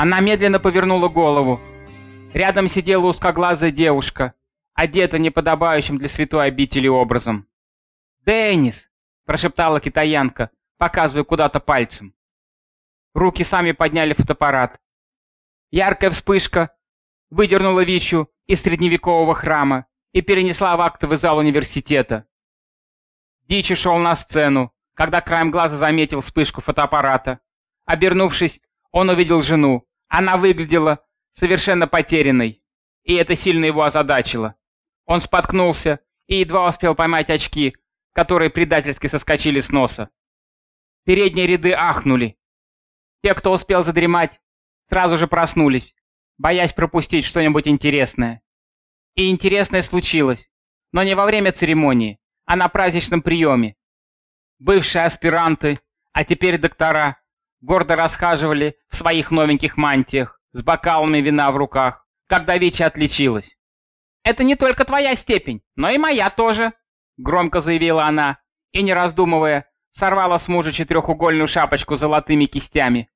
Она медленно повернула голову. Рядом сидела узкоглазая девушка, одета неподобающим для святой обители образом. «Деннис!» – прошептала китаянка, показывая куда-то пальцем. Руки сами подняли фотоаппарат. Яркая вспышка выдернула Вичу из средневекового храма и перенесла в актовый зал университета. Дичи шел на сцену, когда краем глаза заметил вспышку фотоаппарата. Обернувшись, он увидел жену. Она выглядела совершенно потерянной, и это сильно его озадачило. Он споткнулся и едва успел поймать очки, которые предательски соскочили с носа. Передние ряды ахнули. Те, кто успел задремать, сразу же проснулись, боясь пропустить что-нибудь интересное. И интересное случилось, но не во время церемонии, а на праздничном приеме. Бывшие аспиранты, а теперь доктора, гордо расхаживали в своих новеньких мантиях, с бокалами вина в руках, когда Вича отличилась. «Это не только твоя степень, но и моя тоже», — громко заявила она, и, не раздумывая, сорвала с мужа четырехугольную шапочку с золотыми кистями.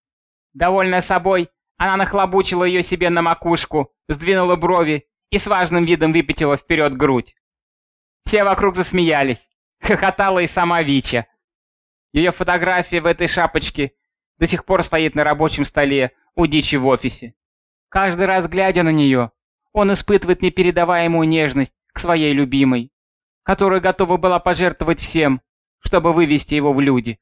Довольная собой, она нахлобучила ее себе на макушку, сдвинула брови и с важным видом выпятила вперед грудь. Все вокруг засмеялись, хохотала и сама Вича. Ее фотография в этой шапочке до сих пор стоит на рабочем столе у Дичи в офисе. Каждый раз глядя на нее, он испытывает непередаваемую нежность к своей любимой, которая готова была пожертвовать всем, чтобы вывести его в люди.